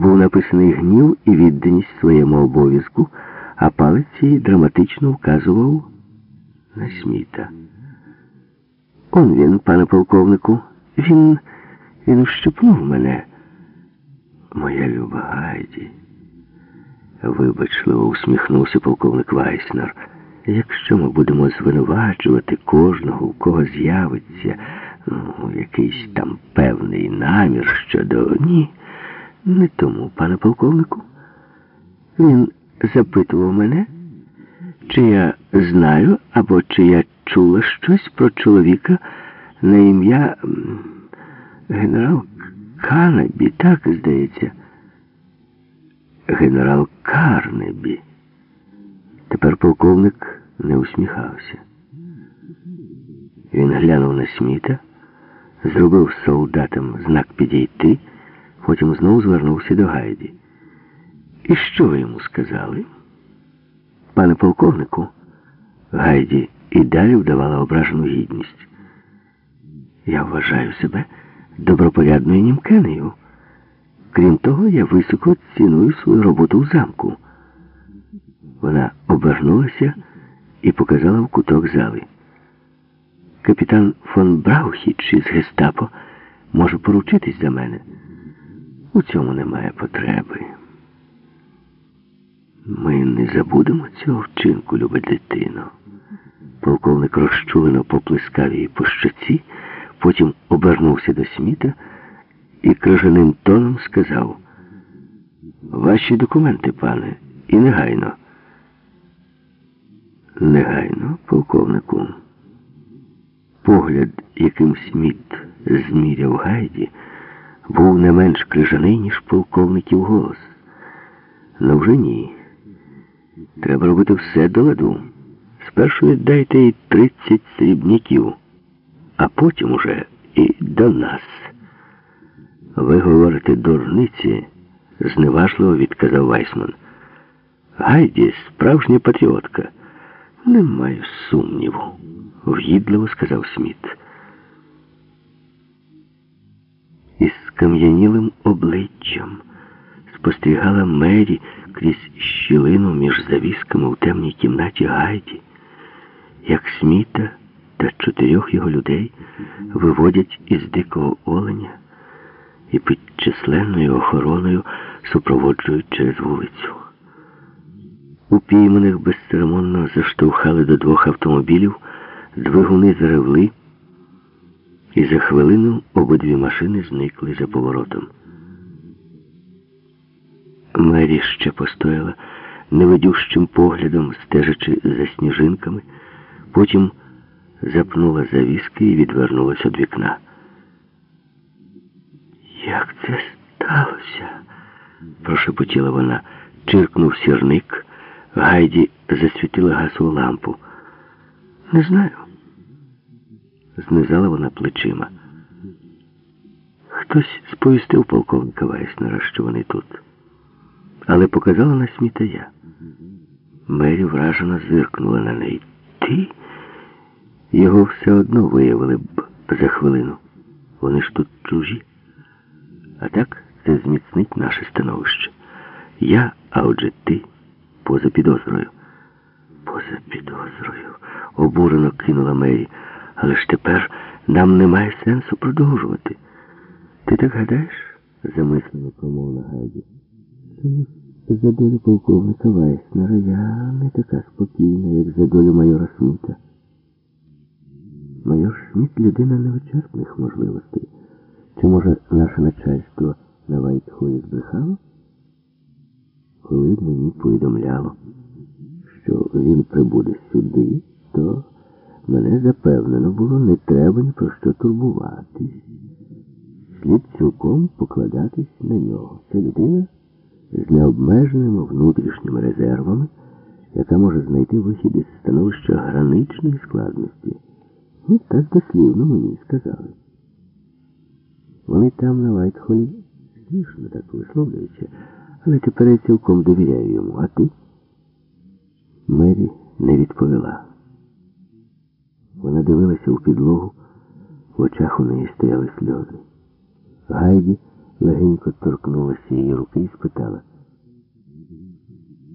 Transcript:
був написаний гнів і відданість своєму обов'язку, а палець її драматично вказував на сміта. Он він, пане полковнику, він. він ущипнув мене. Моя люба Гайді. Вибачливо усміхнувся полковник Вайснер. Якщо ми будемо звинувачувати кожного, у кого з'явиться ну, якийсь там певний намір щодо ні, не тому, пане полковнику. Він запитував мене, чи я знаю або чи я чула щось про чоловіка на ім'я генерал Канабі, так здається. Генерал Карнебі. Тепер полковник не усміхався. Він глянув на сміта, зробив солдатам знак підійти, потім знову звернувся до Гайді. І що ви йому сказали? Пане полковнику, Гайді і далі вдавала ображену гідність. Я вважаю себе добропорядною німкенею. Крім того, я високо ціную свою роботу в замку. Вона обернулася і показала в куток зали. Капітан фон Браухіч із гестапо може поручитись за мене. У цьому немає потреби. Ми не забудемо цього вчинку, любе дитино. Полковник розчулено поплескав її по щоці, потім обернувся до сміта і крижаним тоном сказав: Ваші документи, пане, і негайно. Негайно, полковнику. Погляд, яким Сміт зміряв гайді, був не менш крижаний, ніж полковників голос. Ну вже ні. Треба робити все до ладу. Спершу віддайте їй 30 срібняків, а потім уже і до нас. Ви говорите дурниці, зневажливо відказав Вайсман. Гайді справжня патріотка. Не маю сумніву, в'їдливо сказав Сміт. Скам'янілим обличчям спостерігала Мері крізь щілину між завісками у темній кімнаті Гайді, як Сміта та чотирьох його людей виводять із дикого оленя і під численною охороною супроводжують через вулицю. Упійманих безцеремонно заштовхали до двох автомобілів, двигуни заревли, і за хвилину обидві машини зникли за поворотом. Мері ще постояла невидющим поглядом, стежачи за сніжинками, потім запнула завіски і відвернулася від вікна. Як це сталося? прошепотіла вона, чиркнув сірник. Гайді засвітила гасову лампу. Не знаю. Знизала вона плечима. Хтось сповістив полковника Вайснера, що вони тут. Але показала на сміта я. Мері вражено зиркнула на неї. Ти? Його все одно виявили б за хвилину. Вони ж тут чужі. А так це зміцнить наше становище. Я, а отже ти поза підозрою. Поза підозрою, обурено кинула Мері. Але ж тепер нам немає сенсу продовжувати. Ти так гадаєш? замислено промовила Гайді. За долю полковника Вайснера я не така спокійна, як за долю майора Сміта. Майор Шміт людина невичерпних можливостей. Чи може наше начальство на Вайтхолі збрехало? Коли мені повідомляло, що він прибуде сюди, то мене запевнено було, не треба ні про що турбуватись. Слід цілком покладатись на нього. Це людина з необмеженими внутрішніми резервами, яка може знайти вихід із становища граничної складності. Ну, так дослівно мені сказали. Вони там на Вайтхолі смішно так висловлюються. Але тепер я цілком довіряю йому, а ти? Мері не відповіла. Вона дивилася у підлогу, в очах у неї стояли сльози. Гайді легенько торкнулася її руки і спитала.